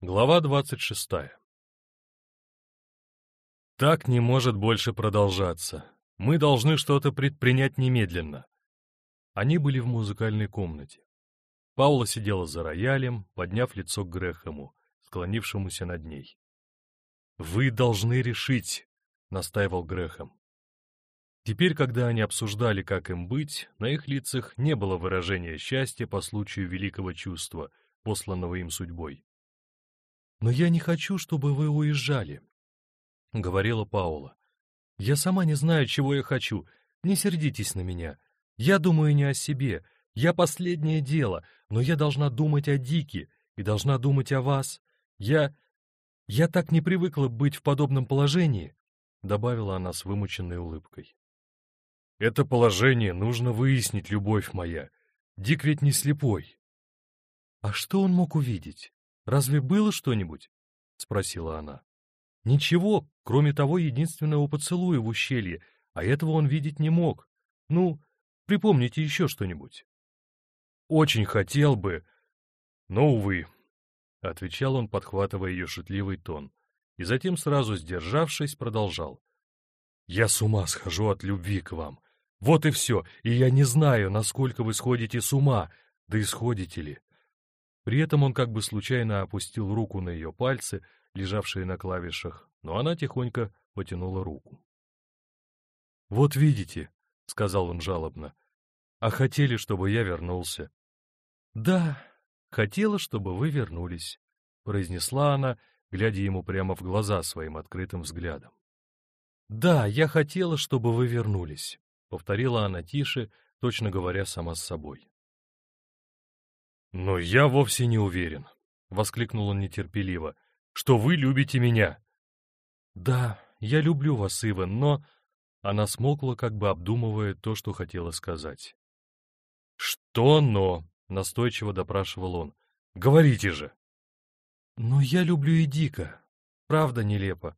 Глава двадцать шестая Так не может больше продолжаться. Мы должны что-то предпринять немедленно. Они были в музыкальной комнате. Паула сидела за роялем, подняв лицо к Грэхэму, склонившемуся над ней. «Вы должны решить», — настаивал Грэхэм. Теперь, когда они обсуждали, как им быть, на их лицах не было выражения счастья по случаю великого чувства, посланного им судьбой. «Но я не хочу, чтобы вы уезжали», — говорила Паула. «Я сама не знаю, чего я хочу. Не сердитесь на меня. Я думаю не о себе. Я последнее дело, но я должна думать о Дике и должна думать о вас. Я... я так не привыкла быть в подобном положении», — добавила она с вымученной улыбкой. «Это положение нужно выяснить, любовь моя. Дик ведь не слепой». «А что он мог увидеть?» Разве было что-нибудь? — спросила она. — Ничего, кроме того единственного поцелуя в ущелье, а этого он видеть не мог. Ну, припомните еще что-нибудь. — Очень хотел бы, но, увы, — отвечал он, подхватывая ее шутливый тон, и затем, сразу сдержавшись, продолжал. — Я с ума схожу от любви к вам. Вот и все, и я не знаю, насколько вы сходите с ума, да и сходите ли. При этом он как бы случайно опустил руку на ее пальцы, лежавшие на клавишах, но она тихонько потянула руку. «Вот видите», — сказал он жалобно, — «а хотели, чтобы я вернулся». «Да, хотела, чтобы вы вернулись», — произнесла она, глядя ему прямо в глаза своим открытым взглядом. «Да, я хотела, чтобы вы вернулись», — повторила она тише, точно говоря сама с собой. «Но я вовсе не уверен», — воскликнул он нетерпеливо, — «что вы любите меня». «Да, я люблю вас, Иван, но...» Она смолкла, как бы обдумывая то, что хотела сказать. «Что «но»?» — настойчиво допрашивал он. «Говорите же!» «Но я люблю и дико. Правда нелепо».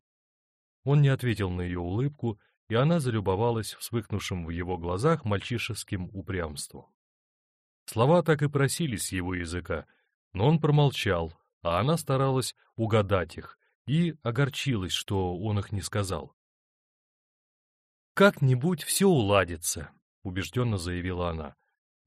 Он не ответил на ее улыбку, и она залюбовалась вспыхнувшим в его глазах мальчишеским упрямством. Слова так и просились с его языка, но он промолчал, а она старалась угадать их и огорчилась, что он их не сказал. «Как-нибудь все уладится», — убежденно заявила она.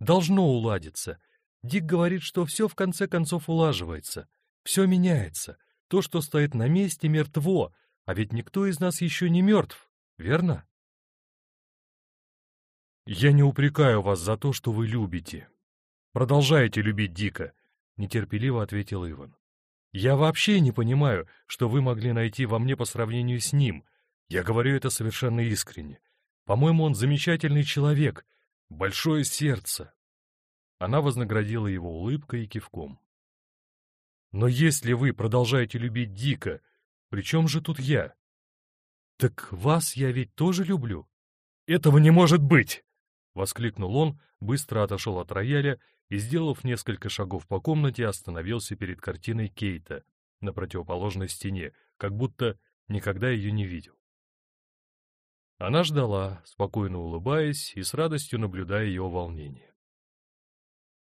«Должно уладиться. Дик говорит, что все в конце концов улаживается. Все меняется. То, что стоит на месте, мертво, а ведь никто из нас еще не мертв, верно?» «Я не упрекаю вас за то, что вы любите», Продолжаете любить Дика, — нетерпеливо ответил Иван. Я вообще не понимаю, что вы могли найти во мне по сравнению с ним. Я говорю это совершенно искренне. По-моему, он замечательный человек, большое сердце. Она вознаградила его улыбкой и кивком. Но если вы продолжаете любить Дика, при чем же тут я? Так вас я ведь тоже люблю. Этого не может быть! — воскликнул он, быстро отошел от рояля и, сделав несколько шагов по комнате, остановился перед картиной Кейта на противоположной стене, как будто никогда ее не видел. Она ждала, спокойно улыбаясь и с радостью наблюдая ее волнение.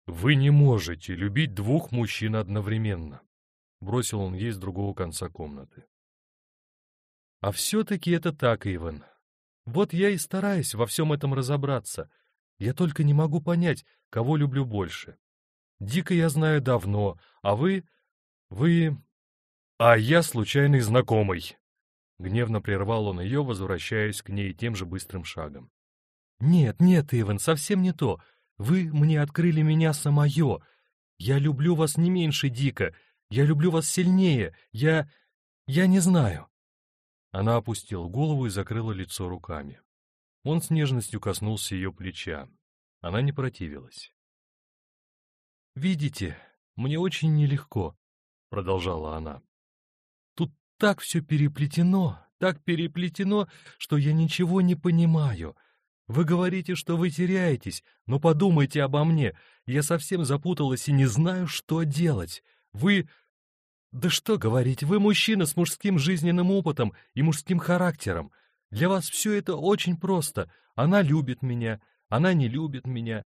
«Вы не можете любить двух мужчин одновременно», — бросил он ей с другого конца комнаты. «А все-таки это так, Иван. Вот я и стараюсь во всем этом разобраться — я только не могу понять, кого люблю больше. Дико я знаю давно, а вы... вы... А я случайный знакомый. Гневно прервал он ее, возвращаясь к ней тем же быстрым шагом. «Нет, нет, Иван, совсем не то. Вы мне открыли меня самое. Я люблю вас не меньше Дика. Я люблю вас сильнее. Я... я не знаю». Она опустила голову и закрыла лицо руками. Он с нежностью коснулся ее плеча. Она не противилась. «Видите, мне очень нелегко», — продолжала она. «Тут так все переплетено, так переплетено, что я ничего не понимаю. Вы говорите, что вы теряетесь, но подумайте обо мне. Я совсем запуталась и не знаю, что делать. Вы... Да что говорить, вы мужчина с мужским жизненным опытом и мужским характером. Для вас все это очень просто. Она любит меня, она не любит меня.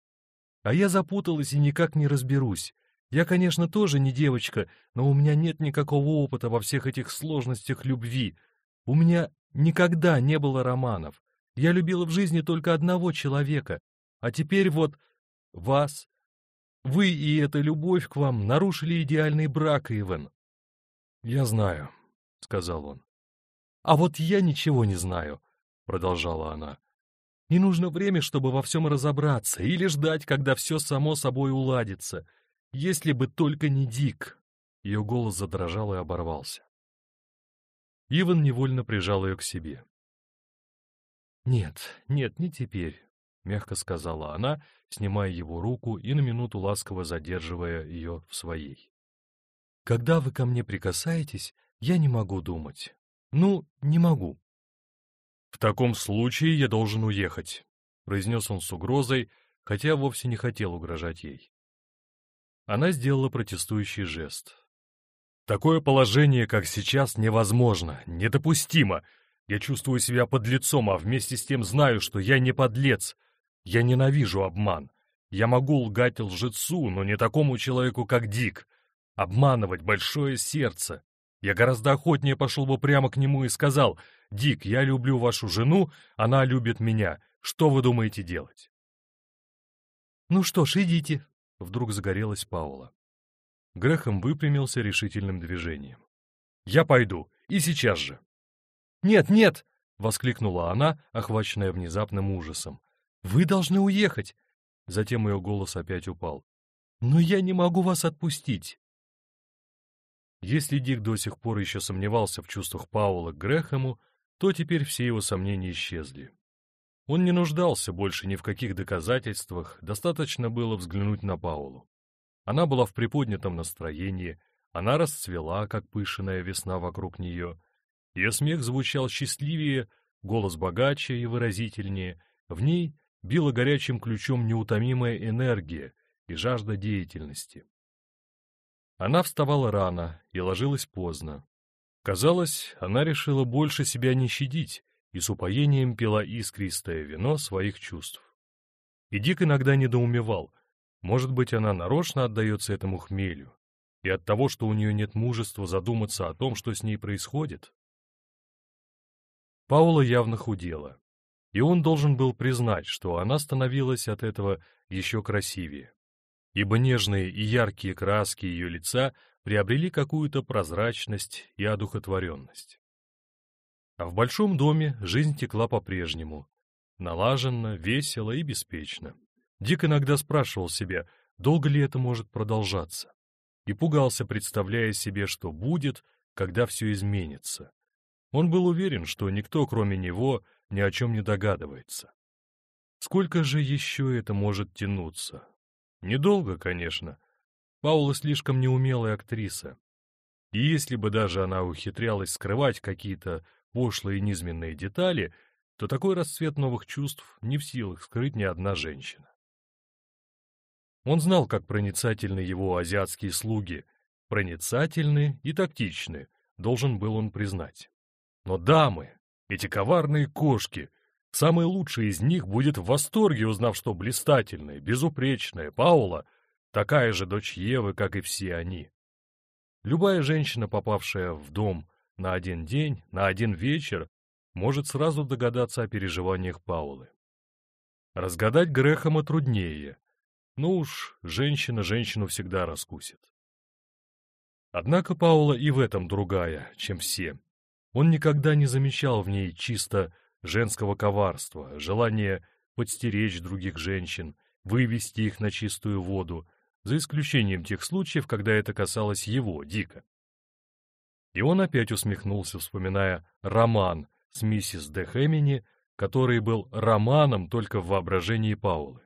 А я запуталась и никак не разберусь. Я, конечно, тоже не девочка, но у меня нет никакого опыта во всех этих сложностях любви. У меня никогда не было романов. Я любила в жизни только одного человека. А теперь вот вас. Вы и эта любовь к вам нарушили идеальный брак, Иван. Я знаю, — сказал он. А вот я ничего не знаю, — продолжала она. И нужно время, чтобы во всем разобраться, или ждать, когда все само собой уладится. Если бы только не Дик. Ее голос задрожал и оборвался. Иван невольно прижал ее к себе. «Нет, нет, не теперь», — мягко сказала она, снимая его руку и на минуту ласково задерживая ее в своей. «Когда вы ко мне прикасаетесь, я не могу думать. Ну, не могу». «В таком случае я должен уехать», — произнес он с угрозой, хотя вовсе не хотел угрожать ей. Она сделала протестующий жест. «Такое положение, как сейчас, невозможно, недопустимо. Я чувствую себя подлецом, а вместе с тем знаю, что я не подлец. Я ненавижу обман. Я могу лгать лжецу, но не такому человеку, как Дик. Обманывать большое сердце. Я гораздо охотнее пошел бы прямо к нему и сказал, «Дик, я люблю вашу жену, она любит меня. Что вы думаете делать?» «Ну что ж, идите», — вдруг загорелась Паула. Грехом выпрямился решительным движением. «Я пойду, и сейчас же». «Нет, нет!» — воскликнула она, охваченная внезапным ужасом. Вы должны уехать!» Затем ее голос опять упал. «Но я не могу вас отпустить!» Если Дик до сих пор еще сомневался в чувствах Паула к Грэхэму, то теперь все его сомнения исчезли. Он не нуждался больше ни в каких доказательствах, достаточно было взглянуть на Паулу. Она была в приподнятом настроении, она расцвела, как пышная весна вокруг нее. Ее смех звучал счастливее, голос богаче и выразительнее, в ней била горячим ключом неутомимая энергия и жажда деятельности. Она вставала рано и ложилась поздно. Казалось, она решила больше себя не щадить и с упоением пила искристое вино своих чувств. И Дик иногда недоумевал, может быть, она нарочно отдается этому хмелю, и от того, что у нее нет мужества задуматься о том, что с ней происходит. Паула явно худела и он должен был признать, что она становилась от этого еще красивее, ибо нежные и яркие краски ее лица приобрели какую-то прозрачность и одухотворенность. А в большом доме жизнь текла по-прежнему, налаженно, весело и беспечно. Дик иногда спрашивал себя, долго ли это может продолжаться, и пугался, представляя себе, что будет, когда все изменится. Он был уверен, что никто, кроме него, ни о чем не догадывается. Сколько же еще это может тянуться? Недолго, конечно. Паула слишком неумелая актриса. И если бы даже она ухитрялась скрывать какие-то пошлые низменные детали, то такой расцвет новых чувств не в силах скрыть ни одна женщина. Он знал, как проницательны его азиатские слуги. Проницательны и тактичны, должен был он признать. Но дамы, эти коварные кошки. Самый лучший из них будет в восторге, узнав, что блистательная, безупречная Паула такая же дочь Евы, как и все они. Любая женщина, попавшая в дом на один день, на один вечер, может сразу догадаться о переживаниях Паулы. Разгадать Грэхэма труднее. Ну уж, женщина женщину всегда раскусит. Однако Паула и в этом другая, чем все. Он никогда не замечал в ней чисто женского коварства, желания подстеречь других женщин, вывести их на чистую воду, за исключением тех случаев, когда это касалось его, Дика. И он опять усмехнулся, вспоминая роман с миссис де Хэмини, который был романом только в воображении Паулы.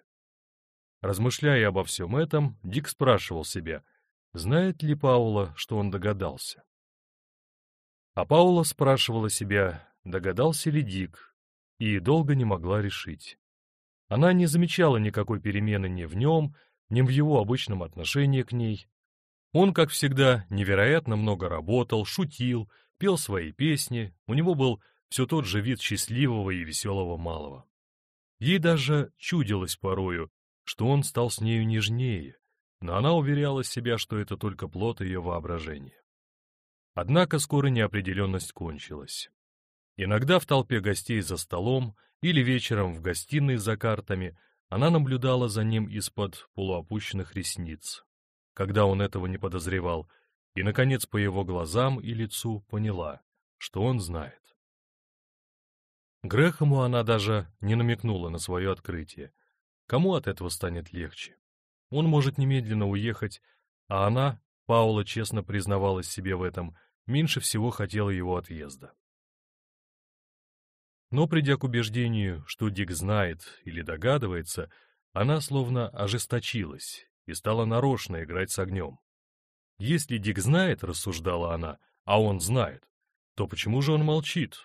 Размышляя обо всем этом, Дик спрашивал себя, знает ли Паула, что он догадался. А Паула спрашивала себя, догадался ли Дик, и долго не могла решить. Она не замечала никакой перемены ни в нем, ни в его обычном отношении к ней. Он, как всегда, невероятно много работал, шутил, пел свои песни, у него был все тот же вид счастливого и веселого малого. Ей даже чудилось порою, что он стал с нею нежнее, но она уверяла себя, что это только плод ее воображения. Однако скоро неопределенность кончилась. Иногда в толпе гостей за столом или вечером в гостиной за картами она наблюдала за ним из-под полуопущенных ресниц, когда он этого не подозревал, и, наконец, по его глазам и лицу поняла, что он знает. Грехому она даже не намекнула на свое открытие. Кому от этого станет легче? Он может немедленно уехать, а она, Паула честно признавалась себе в этом, меньше всего хотела его отъезда. Но придя к убеждению, что Дик знает или догадывается, она словно ожесточилась и стала нарочно играть с огнем. Если Дик знает, рассуждала она, а он знает, то почему же он молчит?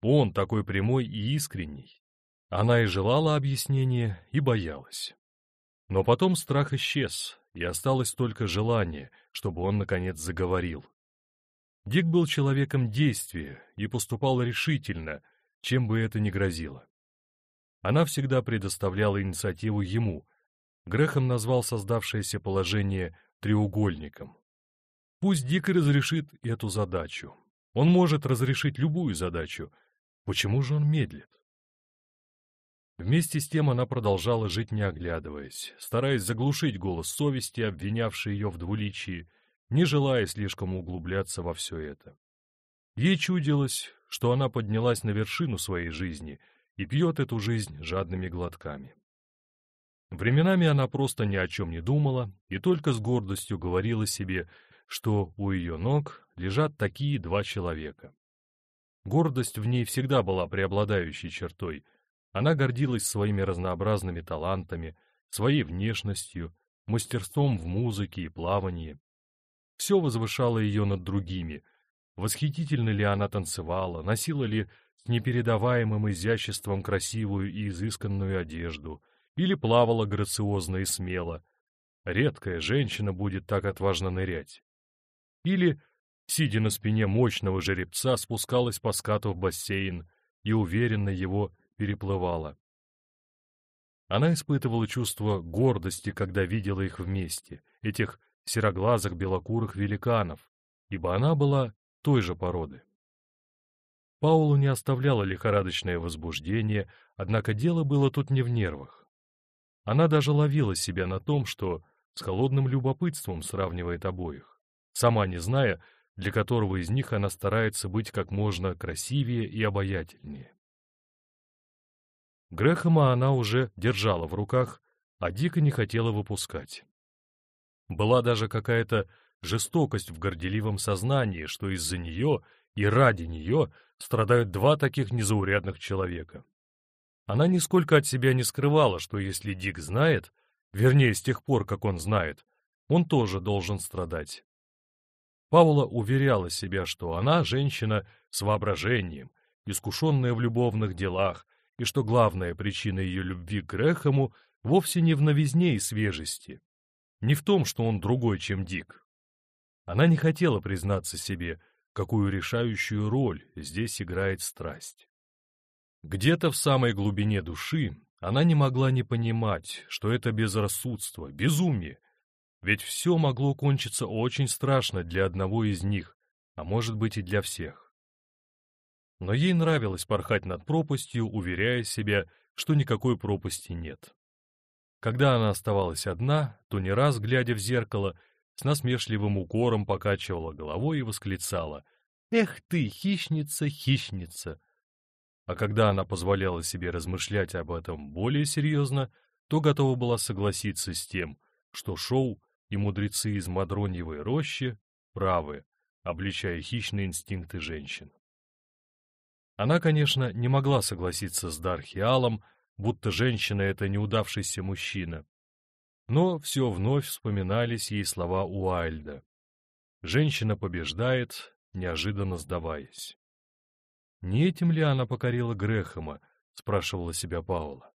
Он такой прямой и искренний. Она и желала объяснения, и боялась. Но потом страх исчез, и осталось только желание, чтобы он, наконец, заговорил. Дик был человеком действия и поступал решительно, чем бы это ни грозило. Она всегда предоставляла инициативу ему. Грехом назвал создавшееся положение треугольником. Пусть Дик разрешит эту задачу. Он может разрешить любую задачу. Почему же он медлит? Вместе с тем она продолжала жить не оглядываясь, стараясь заглушить голос совести, обвинявший ее в двуличии, не желая слишком углубляться во все это. Ей чудилось, что она поднялась на вершину своей жизни и пьет эту жизнь жадными глотками. Временами она просто ни о чем не думала и только с гордостью говорила себе, что у ее ног лежат такие два человека. Гордость в ней всегда была преобладающей чертой. Она гордилась своими разнообразными талантами, своей внешностью, мастерством в музыке и плавании. Все возвышало ее над другими, Восхитительно ли она танцевала, носила ли с непередаваемым изяществом красивую и изысканную одежду, или плавала грациозно и смело. Редкая женщина будет так отважно нырять. Или, сидя на спине мощного жеребца, спускалась по скату в бассейн и уверенно его переплывала. Она испытывала чувство гордости, когда видела их вместе, этих сероглазых белокурых великанов, ибо она была той же породы. Паулу не оставляло лихорадочное возбуждение, однако дело было тут не в нервах. Она даже ловила себя на том, что с холодным любопытством сравнивает обоих, сама не зная, для которого из них она старается быть как можно красивее и обаятельнее. Грехома она уже держала в руках, а дико не хотела выпускать. Была даже какая-то жестокость в горделивом сознании, что из-за нее и ради нее страдают два таких незаурядных человека. Она нисколько от себя не скрывала, что если Дик знает, вернее, с тех пор, как он знает, он тоже должен страдать. Павла уверяла себя, что она женщина с воображением, искушенная в любовных делах, и что главная причина ее любви к Грехому вовсе не в новизне и свежести, не в том, что он другой, чем Дик, она не хотела признаться себе, какую решающую роль здесь играет страсть. Где-то в самой глубине души она не могла не понимать, что это безрассудство, безумие, ведь все могло кончиться очень страшно для одного из них, а может быть и для всех. Но ей нравилось порхать над пропастью, уверяя себя, что никакой пропасти нет. Когда она оставалась одна, то не раз, глядя в зеркало, с насмешливым укором покачивала головой и восклицала «Эх ты, хищница, хищница!» А когда она позволяла себе размышлять об этом более серьезно, то готова была согласиться с тем, что шоу и мудрецы из Мадроньевой рощи правы, обличая хищные инстинкты женщин. Она, конечно, не могла согласиться с Дархиалом, будто женщина — это неудавшийся мужчина, но все вновь вспоминались ей слова Уайльда. Женщина побеждает, неожиданно сдаваясь. Не этим ли она покорила Грехема, спрашивала себя Паула.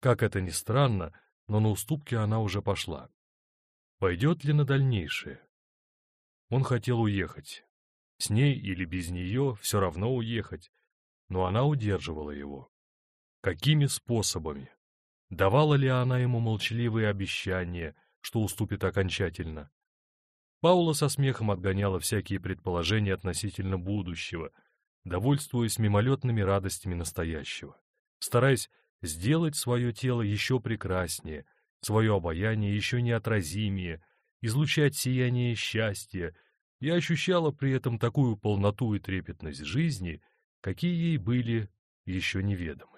Как это ни странно, но на уступки она уже пошла. Пойдет ли на дальнейшее? Он хотел уехать. С ней или без нее все равно уехать, но она удерживала его. Какими способами? Давала ли она ему молчаливые обещания, что уступит окончательно. Паула со смехом отгоняла всякие предположения относительно будущего, довольствуясь мимолетными радостями настоящего, стараясь сделать свое тело еще прекраснее, свое обаяние еще неотразимее, излучать сияние счастья, и ощущала при этом такую полноту и трепетность жизни, какие ей были еще неведомы.